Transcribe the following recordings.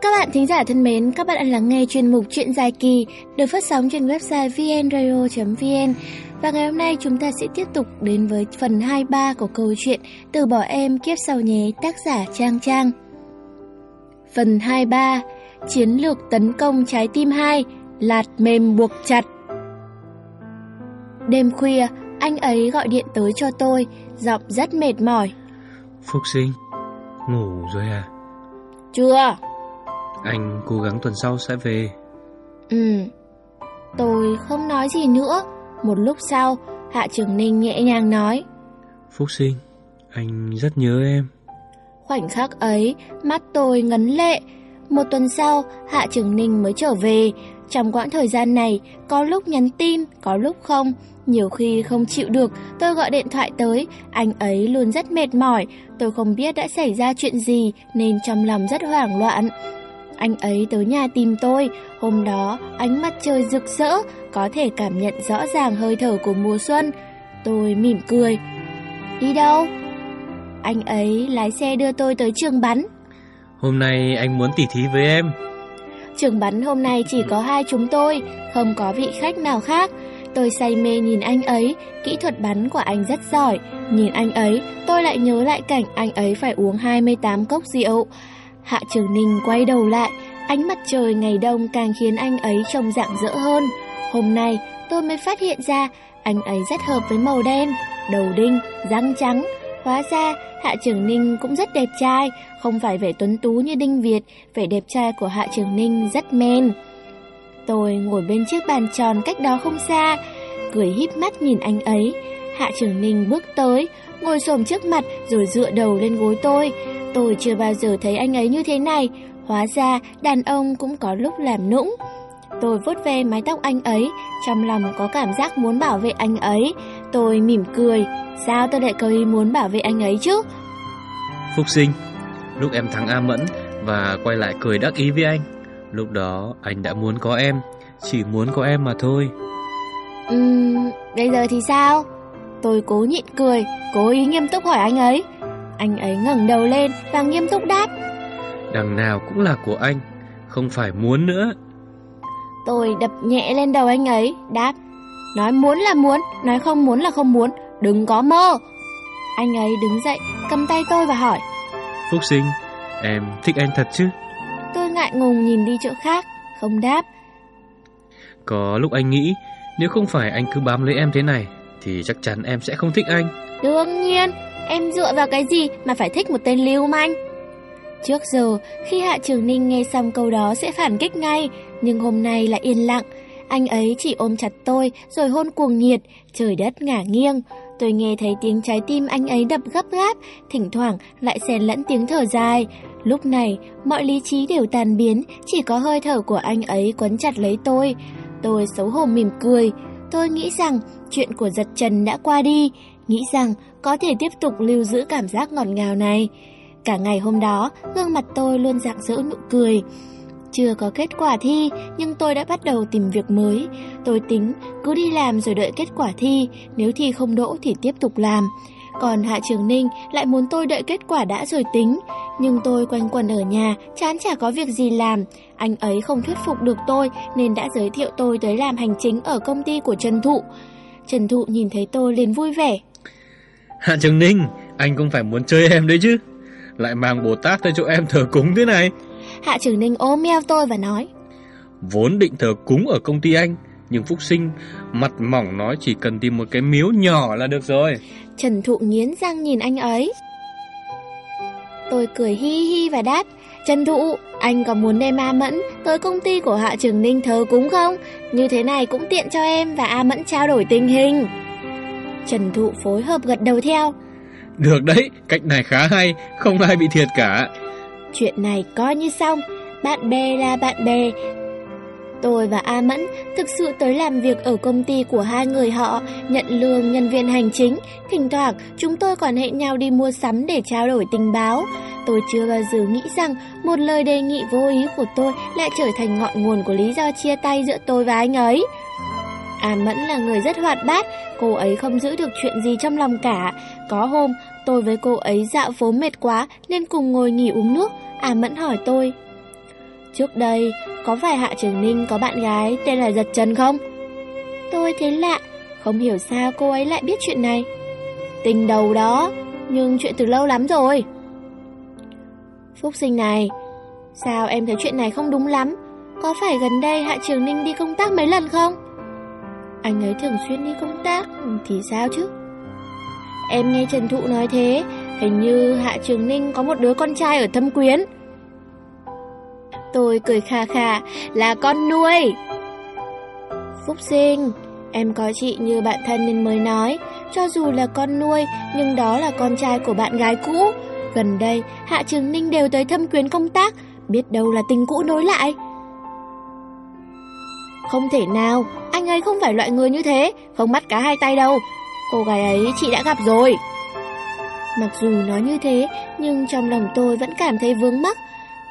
Các bạn thính giả thân mến, các bạn đang lắng nghe chuyên mục Chuyện dài kỳ được phát sóng trên website vnradio.vn và ngày hôm nay chúng ta sẽ tiếp tục đến với phần 23 của câu chuyện Từ bỏ em kiếp sau nhé tác giả Trang Trang. Phần 23 Chiến lược tấn công trái tim 2 Lạt mềm buộc chặt Đêm khuya, anh ấy gọi điện tới cho tôi, giọng rất mệt mỏi. Phúc sinh, ngủ rồi à? Chưa. Anh cố gắng tuần sau sẽ về. Ừ. Tôi không nói gì nữa. Một lúc sau, Hạ Trường Ninh nhẹ nhàng nói. Phúc sinh, anh rất nhớ em. Khoảnh khắc ấy, mắt tôi ngấn lệ. Một tuần sau, Hạ Trường Ninh mới trở về. Trong quãng thời gian này, có lúc nhắn tin, có lúc không. Nhiều khi không chịu được, tôi gọi điện thoại tới, anh ấy luôn rất mệt mỏi. Tôi không biết đã xảy ra chuyện gì nên trong lòng rất hoảng loạn. Anh ấy tới nhà tìm tôi, hôm đó ánh mặt trời rực rỡ, có thể cảm nhận rõ ràng hơi thở của mùa xuân. Tôi mỉm cười. Đi đâu? Anh ấy lái xe đưa tôi tới trường bắn. Hôm nay anh muốn tỉ thí với em. Trường bắn hôm nay chỉ có hai chúng tôi, không có vị khách nào khác. Tôi say mê nhìn anh ấy, kỹ thuật bắn của anh rất giỏi. Nhìn anh ấy, tôi lại nhớ lại cảnh anh ấy phải uống 28 cốc rượu. Hạ Trường Ninh quay đầu lại, ánh mặt trời ngày đông càng khiến anh ấy trông rạng rỡ hơn. Hôm nay, tôi mới phát hiện ra anh ấy rất hợp với màu đen, đầu đinh, răng trắng. Hóa ra, Hạ Trường Ninh cũng rất đẹp trai, không phải vẻ tuấn tú như Đinh Việt, vẻ đẹp trai của Hạ Trường Ninh rất men. Tôi ngồi bên chiếc bàn tròn cách đó không xa, cười híp mắt nhìn anh ấy. Hạ Trường Ninh bước tới, ngồi xổm trước mặt rồi dựa đầu lên gối tôi. Tôi chưa bao giờ thấy anh ấy như thế này, hóa ra đàn ông cũng có lúc làm nũng. Tôi vuốt ve mái tóc anh ấy, trong lòng có cảm giác muốn bảo vệ anh ấy. Tôi mỉm cười, sao tôi lại có ý muốn bảo vệ anh ấy chứ? Phúc sinh, lúc em thắng A Mẫn và quay lại cười đắc ý với anh, lúc đó anh đã muốn có em, chỉ muốn có em mà thôi. Ừm, bây giờ thì sao? Tôi cố nhịn cười, cố ý nghiêm túc hỏi anh ấy. Anh ấy ngẩng đầu lên và nghiêm túc đáp. Đằng nào cũng là của anh, không phải muốn nữa. Tôi đập nhẹ lên đầu anh ấy, đáp. Nói muốn là muốn, nói không muốn là không muốn, đừng có mơ. Anh ấy đứng dậy, cầm tay tôi và hỏi. Phúc sinh, em thích anh thật chứ? Tôi ngại ngùng nhìn đi chỗ khác, không đáp. Có lúc anh nghĩ, nếu không phải anh cứ bám lấy em thế này, thì chắc chắn em sẽ không thích anh. Đương nhiên, em dựa vào cái gì mà phải thích một tên lưu manh? Trước giờ, khi Hạ Trường Ninh nghe xong câu đó sẽ phản kích ngay, nhưng hôm nay là yên lặng. Anh ấy chỉ ôm chặt tôi rồi hôn cuồng nhiệt, trời đất ngả nghiêng. Tôi nghe thấy tiếng trái tim anh ấy đập gấp gáp, thỉnh thoảng lại xen lẫn tiếng thở dài. Lúc này, mọi lý trí đều tàn biến, chỉ có hơi thở của anh ấy quấn chặt lấy tôi. Tôi xấu hổ mỉm cười. Tôi nghĩ rằng chuyện của giật trần đã qua đi, nghĩ rằng có thể tiếp tục lưu giữ cảm giác ngọt ngào này. Cả ngày hôm đó, gương mặt tôi luôn rạng rỡ nụ cười. Chưa có kết quả thi, nhưng tôi đã bắt đầu tìm việc mới. Tôi tính cứ đi làm rồi đợi kết quả thi, nếu thi không đỗ thì tiếp tục làm. Còn Hạ Trường Ninh lại muốn tôi đợi kết quả đã rồi tính. Nhưng tôi quanh quẩn ở nhà, chán chả có việc gì làm. Anh ấy không thuyết phục được tôi nên đã giới thiệu tôi tới làm hành chính ở công ty của Trần Thụ. Trần Thụ nhìn thấy tôi liền vui vẻ. Hạ Trường Ninh, anh không phải muốn chơi em đấy chứ? Lại mang Bồ Tát tới chỗ em thờ cúng thế này. Hạ Trường Ninh ôm eo tôi và nói. Vốn định thờ cúng ở công ty anh, nhưng Phúc Sinh mặt mỏng nói chỉ cần tìm một cái miếu nhỏ là được rồi. Trần Thụ nghiến răng nhìn anh ấy. Tôi cười hi hi và đáp, Trần Thụ, anh có muốn đem A Mẫn tới công ty của Hạ Trường Ninh thờ cúng không? Như thế này cũng tiện cho em và A Mẫn trao đổi tình hình. Trần Thụ phối hợp gật đầu theo. Được đấy, cách này khá hay, không ai bị thiệt cả. Chuyện này coi như xong, bạn bè là bạn bè. Tôi và A Mẫn thực sự tới làm việc ở công ty của hai người họ, nhận lương nhân viên hành chính. Thỉnh thoảng chúng tôi còn hẹn nhau đi mua sắm để trao đổi tình báo. Tôi chưa bao giờ nghĩ rằng một lời đề nghị vô ý của tôi lại trở thành ngọn nguồn của lý do chia tay giữa tôi và anh ấy. A Mẫn là người rất hoạt bát, cô ấy không giữ được chuyện gì trong lòng cả. Có hôm, tôi với cô ấy dạo phố mệt quá nên cùng ngồi nghỉ uống nước. A Mẫn hỏi tôi. Trước đây, có phải Hạ Trường Ninh có bạn gái tên là Giật Trần không? Tôi thấy lạ, không hiểu sao cô ấy lại biết chuyện này. Tình đầu đó, nhưng chuyện từ lâu lắm rồi. Phúc sinh này, sao em thấy chuyện này không đúng lắm? Có phải gần đây Hạ Trường Ninh đi công tác mấy lần không? Anh ấy thường xuyên đi công tác thì sao chứ? Em nghe Trần Thụ nói thế, hình như Hạ Trường Ninh có một đứa con trai ở Thâm Quyến. Tôi cười khà khà, là con nuôi. Phúc sinh, em có chị như bạn thân nên mới nói, cho dù là con nuôi, nhưng đó là con trai của bạn gái cũ. Gần đây, Hạ Trường Ninh đều tới thâm quyến công tác, biết đâu là tình cũ nối lại. Không thể nào, anh ấy không phải loại người như thế, không bắt cá hai tay đâu. Cô gái ấy chị đã gặp rồi. Mặc dù nói như thế, nhưng trong lòng tôi vẫn cảm thấy vướng mắc.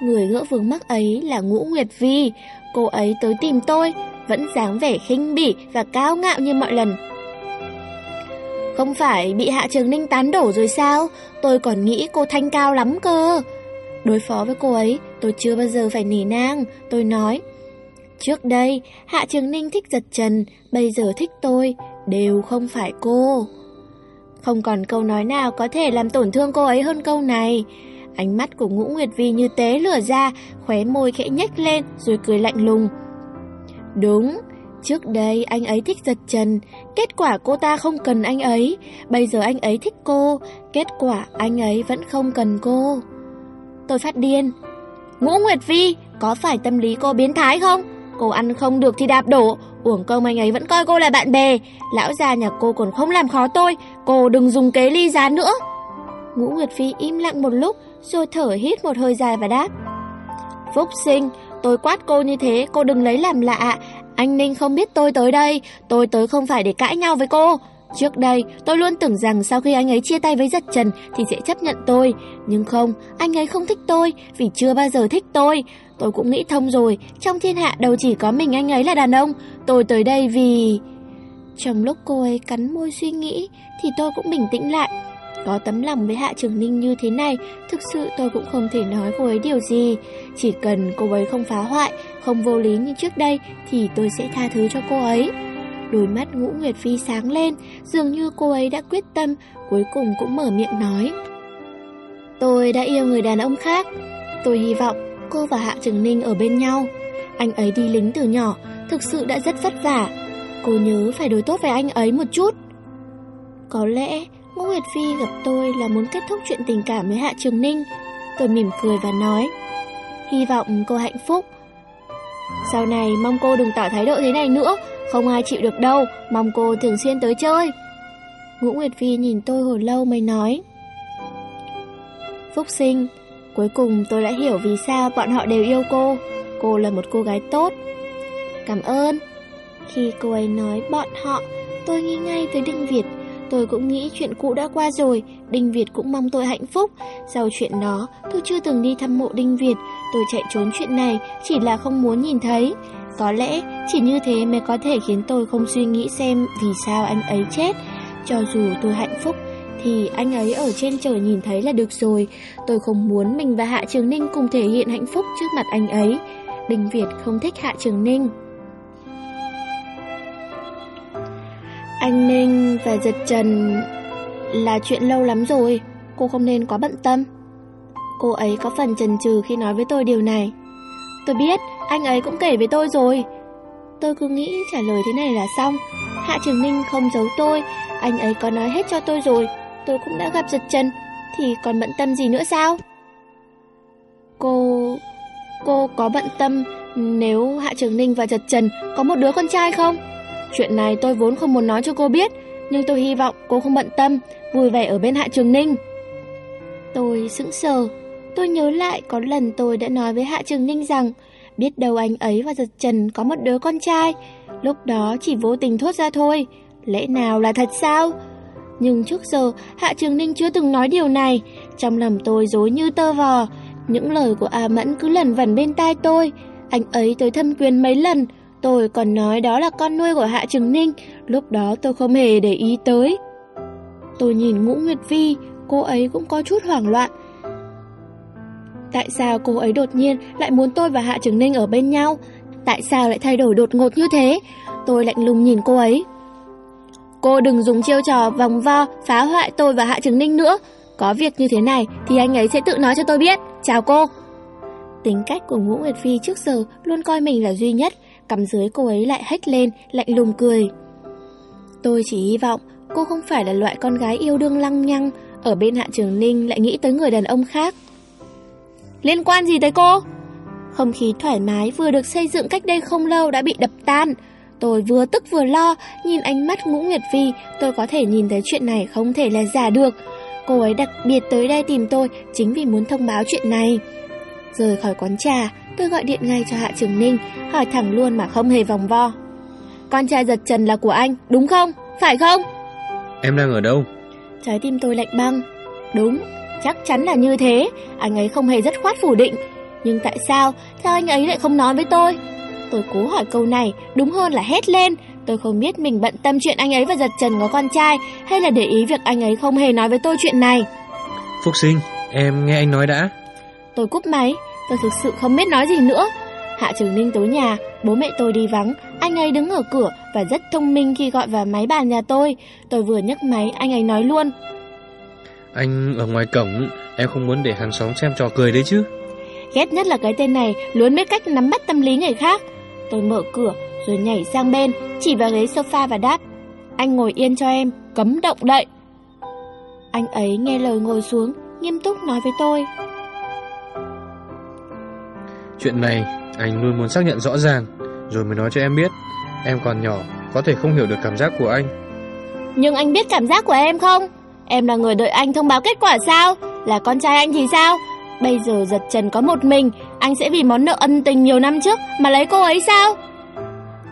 Người gỡ vướng mắc ấy là Ngũ Nguyệt Vi. Cô ấy tới tìm tôi, vẫn dáng vẻ khinh bỉ và cao ngạo như mọi lần. Không phải bị Hạ Trường Ninh tán đổ rồi sao? Tôi còn nghĩ cô thanh cao lắm cơ. Đối phó với cô ấy, tôi chưa bao giờ phải nỉ nang. Tôi nói, trước đây, Hạ Trường Ninh thích giật trần, bây giờ thích tôi, đều không phải cô. Không còn câu nói nào có thể làm tổn thương cô ấy hơn câu này. Ánh mắt của Ngũ Nguyệt Vi như tế lửa ra, khóe môi khẽ nhếch lên rồi cười lạnh lùng. Đúng, trước đây anh ấy thích giật trần, kết quả cô ta không cần anh ấy, bây giờ anh ấy thích cô, kết quả anh ấy vẫn không cần cô. Tôi phát điên. Ngũ Nguyệt Vi, có phải tâm lý cô biến thái không? Cô ăn không được thì đạp đổ, uổng công anh ấy vẫn coi cô là bạn bè. Lão già nhà cô còn không làm khó tôi, cô đừng dùng kế ly giá nữa. Ngũ Nguyệt Phi im lặng một lúc, rồi thở hít một hơi dài và đáp. Phúc sinh, tôi quát cô như thế, cô đừng lấy làm lạ. Anh Ninh không biết tôi tới đây, tôi tới không phải để cãi nhau với cô. Trước đây, tôi luôn tưởng rằng sau khi anh ấy chia tay với giật trần thì sẽ chấp nhận tôi. Nhưng không, anh ấy không thích tôi vì chưa bao giờ thích tôi. Tôi cũng nghĩ thông rồi, trong thiên hạ đâu chỉ có mình anh ấy là đàn ông. Tôi tới đây vì... Trong lúc cô ấy cắn môi suy nghĩ thì tôi cũng bình tĩnh lại. Có tấm lòng với Hạ Trường Ninh như thế này, thực sự tôi cũng không thể nói cô ấy điều gì. Chỉ cần cô ấy không phá hoại, không vô lý như trước đây thì tôi sẽ tha thứ cho cô ấy. Đôi mắt ngũ Nguyệt Phi sáng lên, dường như cô ấy đã quyết tâm, cuối cùng cũng mở miệng nói. Tôi đã yêu người đàn ông khác. Tôi hy vọng cô và Hạ Trường Ninh ở bên nhau. Anh ấy đi lính từ nhỏ, thực sự đã rất vất vả. Cô nhớ phải đối tốt với anh ấy một chút. Có lẽ Ngũ Nguyệt Phi gặp tôi là muốn kết thúc chuyện tình cảm với Hạ Trường Ninh. Tôi mỉm cười và nói, hy vọng cô hạnh phúc. Sau này mong cô đừng tỏ thái độ thế này nữa, không ai chịu được đâu, mong cô thường xuyên tới chơi. Ngũ Nguyệt Phi nhìn tôi hồi lâu mới nói. Phúc sinh, cuối cùng tôi đã hiểu vì sao bọn họ đều yêu cô. Cô là một cô gái tốt. Cảm ơn. Khi cô ấy nói bọn họ, tôi nghĩ ngay tới Đinh Việt. Tôi cũng nghĩ chuyện cũ đã qua rồi, Đinh Việt cũng mong tôi hạnh phúc. Sau chuyện đó, tôi chưa từng đi thăm mộ Đinh Việt, tôi chạy trốn chuyện này chỉ là không muốn nhìn thấy. Có lẽ chỉ như thế mới có thể khiến tôi không suy nghĩ xem vì sao anh ấy chết. Cho dù tôi hạnh phúc thì anh ấy ở trên trời nhìn thấy là được rồi. Tôi không muốn mình và Hạ Trường Ninh cùng thể hiện hạnh phúc trước mặt anh ấy. Đinh Việt không thích Hạ Trường Ninh. Anh Ninh và Giật Trần là chuyện lâu lắm rồi, cô không nên quá bận tâm. Cô ấy có phần chần chừ khi nói với tôi điều này. Tôi biết, anh ấy cũng kể với tôi rồi. Tôi cứ nghĩ trả lời thế này là xong. Hạ Trường Ninh không giấu tôi, anh ấy có nói hết cho tôi rồi. Tôi cũng đã gặp Giật chân thì còn bận tâm gì nữa sao? Cô... cô có bận tâm nếu Hạ Trường Ninh và Giật Trần có một đứa con trai không? Chuyện này tôi vốn không muốn nói cho cô biết, nhưng tôi hy vọng cô không bận tâm, vui vẻ ở bên Hạ Trường Ninh. Tôi sững sờ, tôi nhớ lại có lần tôi đã nói với Hạ Trường Ninh rằng biết đâu anh ấy và Giật Trần có một đứa con trai, lúc đó chỉ vô tình thốt ra thôi, lẽ nào là thật sao? Nhưng trước giờ Hạ Trường Ninh chưa từng nói điều này, trong lòng tôi dối như tơ vò, những lời của A Mẫn cứ lần vẩn bên tai tôi, anh ấy tới thâm quyền mấy lần, Tôi còn nói đó là con nuôi của Hạ trường Ninh, lúc đó tôi không hề để ý tới. Tôi nhìn Ngũ Nguyệt Vi, cô ấy cũng có chút hoảng loạn. Tại sao cô ấy đột nhiên lại muốn tôi và Hạ Trường Ninh ở bên nhau? Tại sao lại thay đổi đột ngột như thế? Tôi lạnh lùng nhìn cô ấy. Cô đừng dùng chiêu trò vòng vo phá hoại tôi và Hạ Trường Ninh nữa. Có việc như thế này thì anh ấy sẽ tự nói cho tôi biết. Chào cô. Tính cách của Ngũ Nguyệt Phi trước giờ luôn coi mình là duy nhất, Cằm dưới cô ấy lại hét lên, lạnh lùng cười. Tôi chỉ hy vọng cô không phải là loại con gái yêu đương lăng nhăng, ở bên Hạ Trường Ninh lại nghĩ tới người đàn ông khác. Liên quan gì tới cô? Không khí thoải mái vừa được xây dựng cách đây không lâu đã bị đập tan. Tôi vừa tức vừa lo, nhìn ánh mắt Ngũ Nguyệt Phi, tôi có thể nhìn thấy chuyện này không thể là giả được. Cô ấy đặc biệt tới đây tìm tôi chính vì muốn thông báo chuyện này. Rời khỏi quán trà, tôi gọi điện ngay cho Hạ Trường Ninh, hỏi thẳng luôn mà không hề vòng vo. Con trai giật trần là của anh, đúng không? Phải không? Em đang ở đâu? Trái tim tôi lạnh băng. Đúng, chắc chắn là như thế, anh ấy không hề rất khoát phủ định. Nhưng tại sao, sao anh ấy lại không nói với tôi? Tôi cố hỏi câu này, đúng hơn là hét lên. Tôi không biết mình bận tâm chuyện anh ấy và giật trần có con trai, hay là để ý việc anh ấy không hề nói với tôi chuyện này. Phúc sinh, em nghe anh nói đã. Tôi cúp máy, tôi thực sự không biết nói gì nữa. Hạ Trường Ninh tối nhà, bố mẹ tôi đi vắng, anh ấy đứng ở cửa và rất thông minh khi gọi vào máy bàn nhà tôi. Tôi vừa nhấc máy, anh ấy nói luôn. Anh ở ngoài cổng, em không muốn để hàng xóm xem trò cười đấy chứ. Ghét nhất là cái tên này luôn biết cách nắm bắt tâm lý người khác. Tôi mở cửa rồi nhảy sang bên, chỉ vào ghế sofa và đáp. Anh ngồi yên cho em, cấm động đậy. Anh ấy nghe lời ngồi xuống, nghiêm túc nói với tôi. Chuyện này anh luôn muốn xác nhận rõ ràng Rồi mới nói cho em biết Em còn nhỏ Có thể không hiểu được cảm giác của anh Nhưng anh biết cảm giác của em không? Em là người đợi anh thông báo kết quả sao? Là con trai anh thì sao? Bây giờ giật trần có một mình anh sẽ vì món nợ ân tình nhiều năm trước Mà lấy cô ấy sao?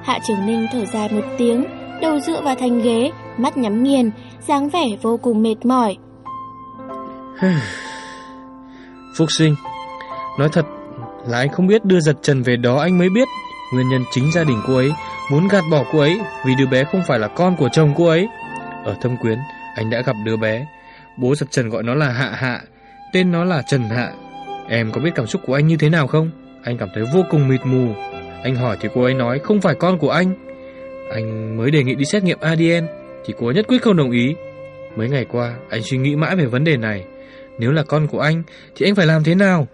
Hạ Trường Ninh thở dài một tiếng, Đầu dựa vào thành ghế, Mắt nhắm nghiền, dáng vẻ vô cùng mệt mỏi. Phúc sinh, Nói thật là anh không biết đưa giật trần về đó anh mới biết. Nguyên nhân chính gia đình cô ấy Muốn gạt bỏ cô ấy Vì đứa bé không phải là con của chồng cô ấy. Ở thâm quyến, anh đã gặp đứa bé. Bố giật trần gọi nó là Hạ Hạ, Tên nó là Trần Hạ. Em có biết cảm xúc của anh như thế nào không? Anh cảm thấy vô cùng mịt mù. Anh hỏi thì cô ấy nói không phải con của anh. Anh mới đề nghị đi xét nghiệm ADN Thì cô ấy nhất quyết không đồng ý. Mấy ngày qua anh suy nghĩ mãi về vấn đề này. Nếu là con của anh Thì anh phải làm thế nào?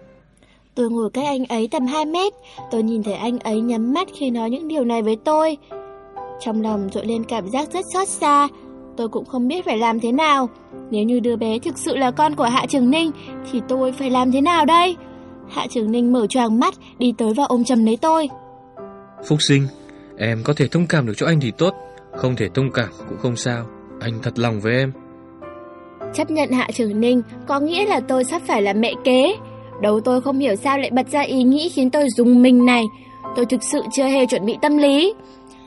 Tôi ngồi cách anh ấy tầm 2 mét, tôi nhìn thấy anh ấy nhắm mắt khi nói những điều này với tôi. Trong lòng trỗi lên cảm giác rất xót xa, tôi cũng không biết phải làm thế nào. Nếu như đứa bé thực sự là con của Hạ Trường Ninh, thì tôi phải làm thế nào đây? Hạ Trường Ninh mở choàng mắt, đi tới và ôm chầm lấy tôi. Phúc sinh, em có thể thông cảm được cho anh thì tốt, không thể thông cảm cũng không sao, anh thật lòng với em. Chấp nhận Hạ Trường Ninh có nghĩa là tôi sắp phải là mẹ kế. Đầu tôi không hiểu sao lại bật ra ý nghĩ khiến tôi dùng mình này. Tôi thực sự chưa hề chuẩn bị tâm lý.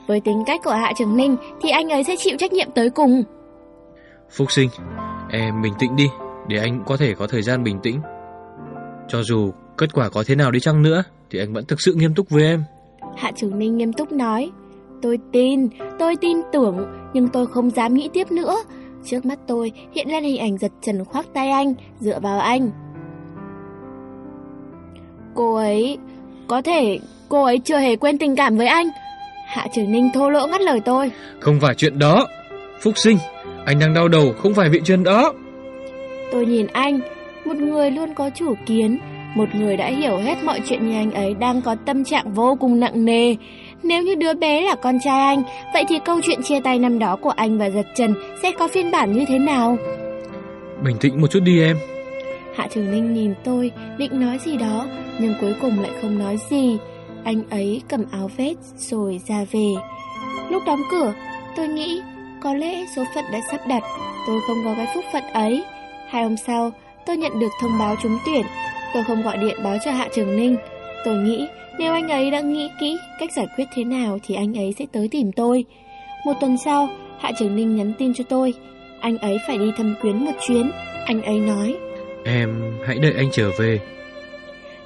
Với tính cách của Hạ Trường Ninh thì anh ấy sẽ chịu trách nhiệm tới cùng. Phúc sinh, em bình tĩnh đi, để anh có thể có thời gian bình tĩnh. Cho dù kết quả có thế nào đi chăng nữa, thì anh vẫn thực sự nghiêm túc với em. Hạ Trường Ninh nghiêm túc nói, tôi tin, tôi tin tưởng, nhưng tôi không dám nghĩ tiếp nữa. Trước mắt tôi hiện lên hình ảnh giật trần khoác tay anh, dựa vào anh. Cô ấy... Có thể cô ấy chưa hề quên tình cảm với anh Hạ Trường Ninh thô lỗ ngắt lời tôi. Không phải chuyện đó. Phúc sinh Anh đang đau đầu không phải vị chuyện đó. Tôi nhìn anh Một người luôn có chủ kiến Một người đã hiểu hết mọi chuyện như anh ấy Đang có tâm trạng vô cùng nặng nề. Nếu như đứa bé là con trai anh Vậy thì câu chuyện chia tay năm đó của anh và Giật Trần Sẽ có phiên bản như thế nào? Bình tĩnh một chút đi em. Hạ Trường Ninh nhìn tôi, định nói gì đó, nhưng cuối cùng lại không nói gì. Anh ấy cầm áo vest rồi ra về. Lúc đóng cửa, tôi nghĩ có lẽ số phận đã sắp đặt, tôi không có cái phúc phận ấy. Hai hôm sau, tôi nhận được thông báo trúng tuyển. Tôi không gọi điện báo cho Hạ Trường Ninh. Tôi nghĩ nếu anh ấy đã nghĩ kỹ cách giải quyết thế nào thì anh ấy sẽ tới tìm tôi. Một tuần sau, Hạ Trường Ninh nhắn tin cho tôi. Anh ấy phải đi thăm quyến một chuyến. Anh ấy nói Em hãy đợi anh trở về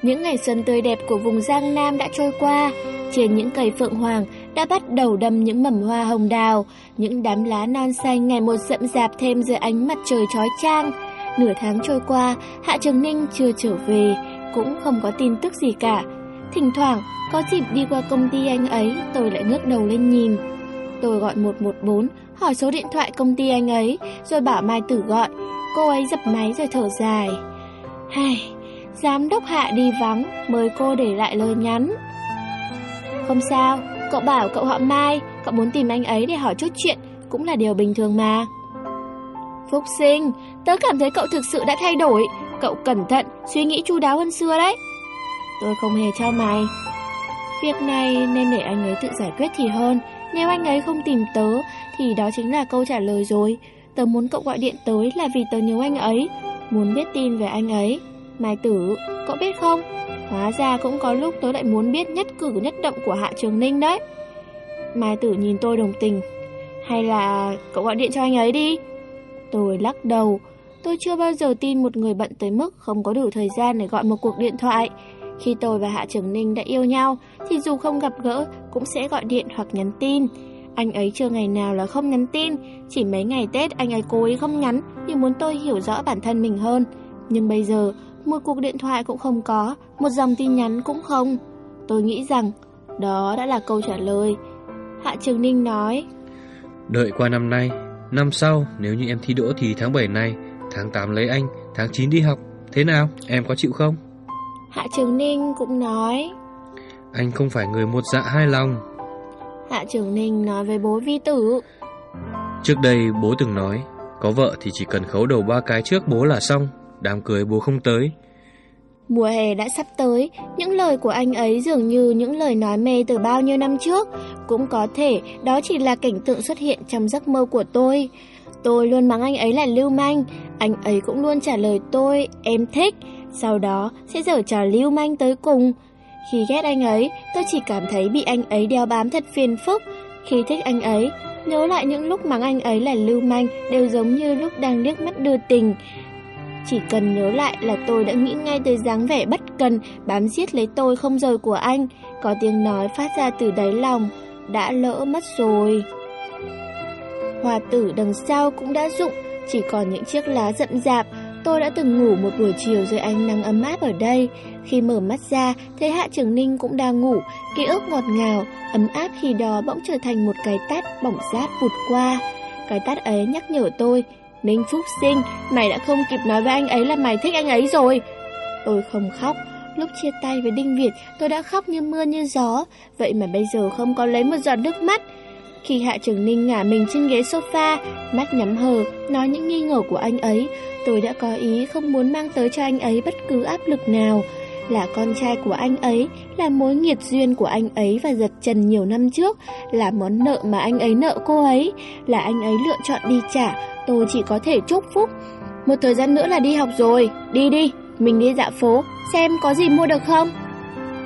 những ngày xuân tươi đẹp của vùng Giang Nam đã trôi qua Trên những cây phượng hoàng đã bắt đầu đâm những mầm hoa hồng đào Những đám lá non xanh ngày một rậm rạp thêm dưới ánh mặt trời chói chang Nửa tháng trôi qua, Hạ Trường Ninh chưa trở về cũng không có tin tức gì cả. Thỉnh thoảng, có dịp đi qua công ty anh ấy, tôi lại ngước đầu lên nhìn. Tôi gọi 114, hỏi số điện thoại công ty anh ấy, rồi bảo Mai Tử gọi. Cô ấy dập máy rồi thở dài. Hài giám đốc hạ đi vắng, mời cô để lại lời nhắn. Không sao, cậu bảo cậu họ Mai, cậu muốn tìm anh ấy để hỏi chút chuyện, cũng là điều bình thường mà. Phúc sinh, tớ cảm thấy cậu thực sự đã thay đổi, cậu cẩn thận, suy nghĩ chu đáo hơn xưa đấy. Tôi không hề cho mày. Việc này nên để anh ấy tự giải quyết thì hơn, nếu anh ấy không tìm tớ thì đó chính là câu trả lời rồi. Tớ muốn cậu gọi điện tới là vì tớ nhớ anh ấy, muốn biết tin về anh ấy. Mai tử, cậu biết không? Hóa ra cũng có lúc tớ lại muốn biết nhất cử nhất động của Hạ Trường Ninh đấy. Mai tử nhìn tôi đồng tình. Hay là cậu gọi điện cho anh ấy đi? Tôi lắc đầu. Tôi chưa bao giờ tin một người bận tới mức không có đủ thời gian để gọi một cuộc điện thoại. Khi tôi và Hạ Trường Ninh đã yêu nhau, thì dù không gặp gỡ, cũng sẽ gọi điện hoặc nhắn tin. Anh ấy chưa ngày nào là không nhắn tin, chỉ mấy ngày Tết anh ấy cố ý không nhắn vì muốn tôi hiểu rõ bản thân mình hơn. Nhưng bây giờ, một cuộc điện thoại cũng không có, một dòng tin nhắn cũng không. Tôi nghĩ rằng đó đã là câu trả lời. Hạ Trường Ninh nói Đợi qua năm nay, năm sau nếu như em thi đỗ thì tháng 7 này, tháng 8 lấy anh, tháng 9 đi học. Thế nào, em có chịu không? Hạ Trường Ninh cũng nói Anh không phải người một dạ hai lòng Hạ Trường Ninh nói với bố vi tử Trước đây bố từng nói Có vợ thì chỉ cần khấu đầu ba cái trước bố là xong Đám cưới bố không tới Mùa hè đã sắp tới, những lời của anh ấy dường như những lời nói mê từ bao nhiêu năm trước. Cũng có thể đó chỉ là cảnh tượng xuất hiện trong giấc mơ của tôi. Tôi luôn mắng anh ấy là lưu manh, anh ấy cũng luôn trả lời tôi, em thích. Sau đó sẽ dở trò lưu manh tới cùng. Khi ghét anh ấy, tôi chỉ cảm thấy bị anh ấy đeo bám thật phiền phức. Khi thích anh ấy, nhớ lại những lúc mắng anh ấy là lưu manh đều giống như lúc đang liếc mắt đưa tình. Chỉ cần nhớ lại là tôi đã nghĩ ngay tới dáng vẻ bất cần bám giết lấy tôi không rời của anh. Có tiếng nói phát ra từ đáy lòng. Đã lỡ mất rồi. Hoa tử đằng sau cũng đã rụng, chỉ còn những chiếc lá rậm rạp. Tôi đã từng ngủ một buổi chiều dưới ánh nắng ấm áp ở đây. Khi mở mắt ra, thấy Hạ Trường Ninh cũng đang ngủ, ký ức ngọt ngào, ấm áp khi đó bỗng trở thành một cái tát bỏng rát vụt qua. Cái tát ấy nhắc nhở tôi, Ninh Phúc Sinh, mày đã không kịp nói với anh ấy là mày thích anh ấy rồi. Tôi không khóc, lúc chia tay với Đinh Việt tôi đã khóc như mưa như gió, vậy mà bây giờ không có lấy một giọt nước mắt. Khi Hạ Trường Ninh ngả mình trên ghế sofa, mắt nhắm hờ, nói những nghi ngờ của anh ấy, tôi đã có ý không muốn mang tới cho anh ấy bất cứ áp lực nào. Là con trai của anh ấy, là mối nghiệt duyên của anh ấy và giật trần nhiều năm trước, là món nợ mà anh ấy nợ cô ấy, là anh ấy lựa chọn đi trả, tôi chỉ có thể chúc phúc. Một thời gian nữa là đi học rồi, đi đi, mình đi dạo phố, xem có gì mua được không?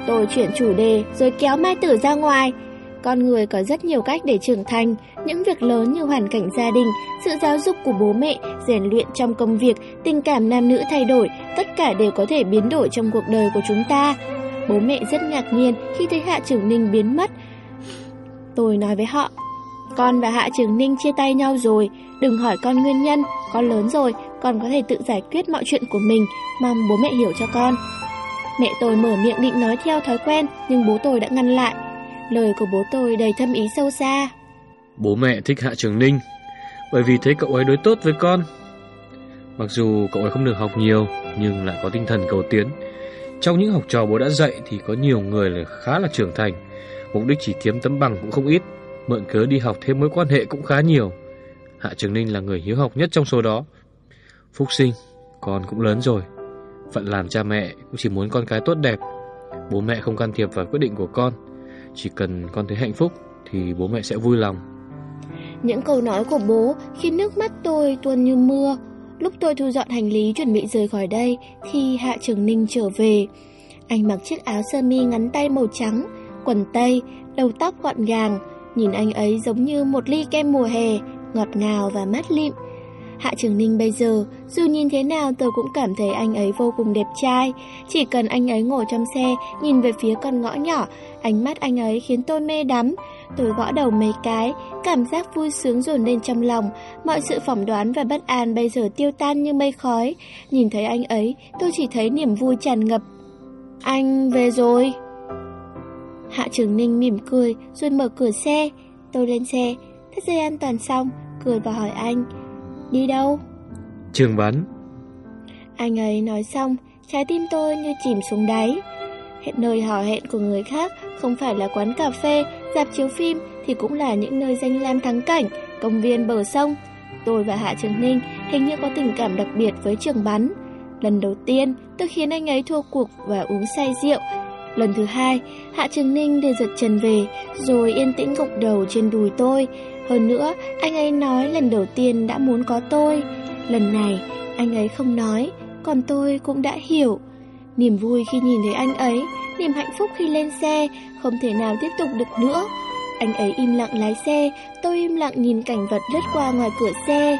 Tôi chuyển chủ đề rồi kéo Mai Tử ra ngoài, con người có rất nhiều cách để trưởng thành, những việc lớn như hoàn cảnh gia đình, sự giáo dục của bố mẹ, rèn luyện trong công việc, tình cảm nam nữ thay đổi, tất cả đều có thể biến đổi trong cuộc đời của chúng ta. Bố mẹ rất ngạc nhiên khi thấy Hạ Trường Ninh biến mất. Tôi nói với họ, con và Hạ Trường Ninh chia tay nhau rồi, đừng hỏi con nguyên nhân, con lớn rồi, con có thể tự giải quyết mọi chuyện của mình, mong bố mẹ hiểu cho con. Mẹ tôi mở miệng định nói theo thói quen, nhưng bố tôi đã ngăn lại. Lời của bố tôi đầy thâm ý sâu xa. Bố mẹ thích Hạ Trường Ninh bởi vì thấy cậu ấy đối tốt với con. Mặc dù cậu ấy không được học nhiều nhưng lại có tinh thần cầu tiến. Trong những học trò bố đã dạy thì có nhiều người là khá là trưởng thành, mục đích chỉ kiếm tấm bằng cũng không ít, mượn cớ đi học thêm mối quan hệ cũng khá nhiều. Hạ Trường Ninh là người hiếu học nhất trong số đó. Phúc sinh, con cũng lớn rồi. Phận làm cha mẹ cũng chỉ muốn con cái tốt đẹp. Bố mẹ không can thiệp vào quyết định của con. Chỉ cần con thấy hạnh phúc thì bố mẹ sẽ vui lòng. Những câu nói của bố khiến nước mắt tôi tuôn như mưa. Lúc tôi thu dọn hành lý chuẩn bị rời khỏi đây thì Hạ Trường Ninh trở về. Anh mặc chiếc áo sơ mi ngắn tay màu trắng, quần tây, đầu tóc gọn gàng. Nhìn anh ấy giống như một ly kem mùa hè, ngọt ngào và mát lịm. Hạ Trường Ninh bây giờ, dù nhìn thế nào tôi cũng cảm thấy anh ấy vô cùng đẹp trai. Chỉ cần anh ấy ngồi trong xe, nhìn về phía con ngõ nhỏ, ánh mắt anh ấy khiến tôi mê đắm. Tôi gõ đầu mấy cái, cảm giác vui sướng dồn lên trong lòng. Mọi sự phỏng đoán và bất an bây giờ tiêu tan như mây khói. Nhìn thấy anh ấy, tôi chỉ thấy niềm vui tràn ngập. Anh về rồi. Hạ Trường Ninh mỉm cười rồi mở cửa xe. Tôi lên xe, thắt dây an toàn xong, cười và hỏi anh. Đi đâu? Trường bắn. Anh ấy nói xong, trái tim tôi như chìm xuống đáy. Hẹn nơi hò hẹn của người khác không phải là quán cà phê, dạp chiếu phim thì cũng là những nơi danh lam thắng cảnh, công viên bờ sông. Tôi và Hạ Trường Ninh hình như có tình cảm đặc biệt với trường bắn. Lần đầu tiên, tôi khiến anh ấy thua cuộc và uống say rượu. Lần thứ hai, Hạ Trường Ninh đưa giật trần về, rồi yên tĩnh gục đầu trên đùi tôi. Hơn nữa, anh ấy nói lần đầu tiên đã muốn có tôi. Lần này, anh ấy không nói, còn tôi cũng đã hiểu. Niềm vui khi nhìn thấy anh ấy, niềm hạnh phúc khi lên xe, không thể nào tiếp tục được nữa. Anh ấy im lặng lái xe, tôi im lặng nhìn cảnh vật lướt qua ngoài cửa xe.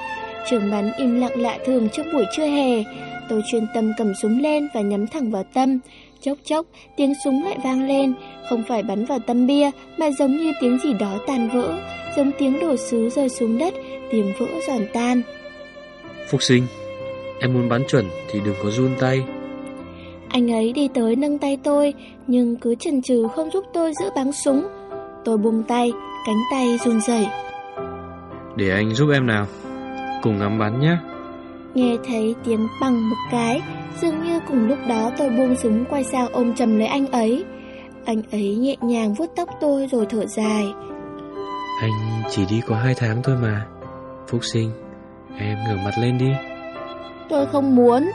Trường bắn im lặng lạ thường trong buổi trưa hè. Tôi chuyên tâm cầm súng lên và nhắm thẳng vào tâm. Chốc chốc, tiếng súng lại vang lên, không phải bắn vào tâm bia, mà giống như tiếng gì đó tan vỡ, giống tiếng đồ sứ rơi xuống đất, tiếng vỡ giòn tan. Phục sinh, em muốn bắn chuẩn thì đừng có run tay. Anh ấy đi tới nâng tay tôi, nhưng cứ chần chừ không giúp tôi giữ bắn súng. Tôi buông tay, cánh tay run rẩy. Để anh giúp em nào. Cùng ngắm bắn nhé. Nghe thấy tiếng bằng một cái, dường như cùng lúc đó tôi buông súng quay sang ôm chầm lấy anh ấy. Anh ấy nhẹ nhàng vuốt tóc tôi rồi thở dài. Anh chỉ đi có hai tháng thôi mà. Phúc sinh, em ngửa mặt lên đi. Tôi không muốn.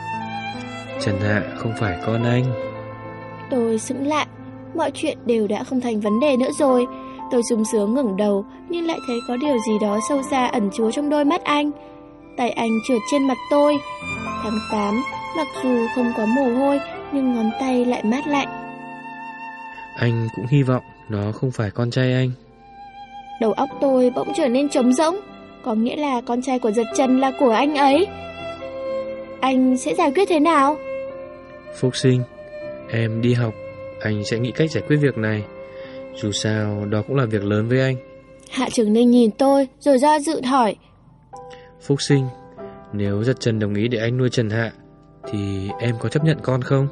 Trần Hạ không phải con anh. Tôi sững lại, mọi chuyện đều đã không thành vấn đề nữa rồi. Tôi sung sướng ngẩng đầu, nhưng lại thấy có điều gì đó sâu xa ẩn chứa trong đôi mắt anh. Tay anh trượt trên mặt tôi. Tháng 8, mặc dù không có mồ hôi, nhưng ngón tay lại mát lạnh. Anh cũng hy vọng nó không phải con trai anh. Đầu óc tôi bỗng trở nên trống rỗng, có nghĩa là con trai của giật trần là của anh ấy. Anh sẽ giải quyết thế nào? Phúc sinh, em đi học, anh sẽ nghĩ cách giải quyết việc này. Dù sao, đó cũng là việc lớn với anh. Hạ Trường Ninh nhìn tôi, rồi do dự hỏi. Phúc sinh, nếu giật Trần đồng ý để anh nuôi Trần Hạ, thì em có chấp nhận con không?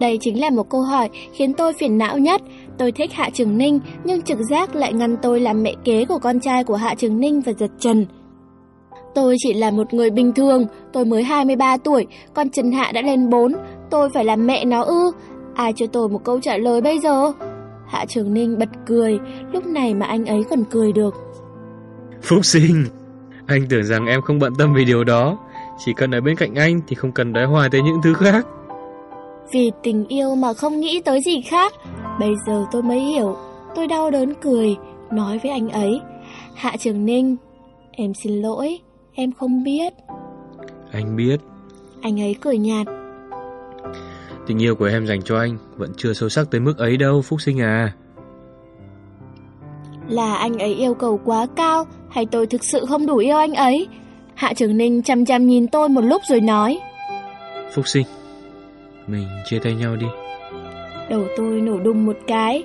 Đây chính là một câu hỏi khiến tôi phiền não nhất. Tôi thích Hạ Trường Ninh, nhưng trực giác lại ngăn tôi làm mẹ kế của con trai của Hạ Trường Ninh và giật Trần. Tôi chỉ là một người bình thường, tôi mới 23 tuổi, con Trần Hạ đã lên 4, tôi phải làm mẹ nó ư? Ai cho tôi một câu trả lời bây giờ? Hạ Trường Ninh bật cười, lúc này mà anh ấy còn cười được. Phúc sinh, anh tưởng rằng em không bận tâm về điều đó, chỉ cần ở bên cạnh anh thì không cần đói hoài tới những thứ khác. Vì tình yêu mà không nghĩ tới gì khác, bây giờ tôi mới hiểu, tôi đau đớn cười, nói với anh ấy. Hạ Trường Ninh, em xin lỗi, em không biết. Anh biết. Anh ấy cười nhạt. Tình yêu của em dành cho anh vẫn chưa sâu sắc tới mức ấy đâu, Phúc Sinh à. Là anh ấy yêu cầu quá cao hay tôi thực sự không đủ yêu anh ấy? Hạ Trường Ninh chăm chăm nhìn tôi một lúc rồi nói. Phúc Sinh, mình chia tay nhau đi. Đầu tôi nổ đùng một cái,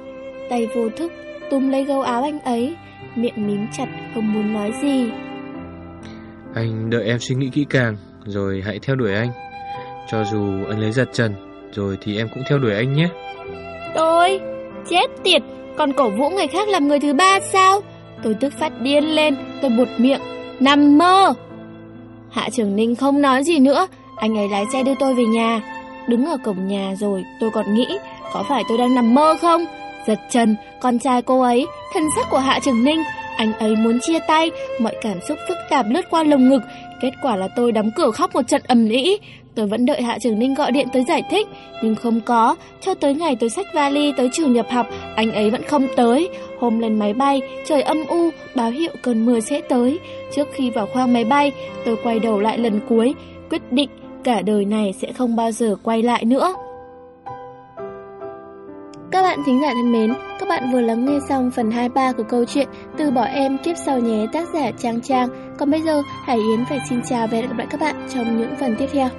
tay vô thức túm lấy gấu áo anh ấy, miệng mím chặt không muốn nói gì. Anh đợi em suy nghĩ kỹ càng, rồi hãy theo đuổi anh. Cho dù anh lấy giật trần, rồi thì em cũng theo đuổi anh nhé. Tôi, chết tiệt, còn cổ vũ người khác làm người thứ ba sao? Tôi tức phát điên lên, tôi bụt miệng, nằm mơ. Hạ Trường Ninh không nói gì nữa, anh ấy lái xe đưa tôi về nhà. Đứng ở cổng nhà rồi, tôi còn nghĩ, có phải tôi đang nằm mơ không? Giật trần, con trai cô ấy, thân sắc của Hạ Trường Ninh, anh ấy muốn chia tay, mọi cảm xúc phức tạp lướt qua lồng ngực. Kết quả là tôi đóng cửa khóc một trận ầm ĩ. Tôi vẫn đợi Hạ Trường Ninh gọi điện tới giải thích, nhưng không có. Cho tới ngày tôi xách vali tới trường nhập học, anh ấy vẫn không tới. Hôm lên máy bay, trời âm u, báo hiệu cơn mưa sẽ tới. Trước khi vào khoang máy bay, tôi quay đầu lại lần cuối, quyết định cả đời này sẽ không bao giờ quay lại nữa. Các bạn thính giả thân mến, các bạn vừa lắng nghe xong phần 23 của câu chuyện Từ bỏ em kiếp sau nhé tác giả Trang Trang. Còn bây giờ, Hải Yến phải xin chào và hẹn gặp lại các bạn trong những phần tiếp theo.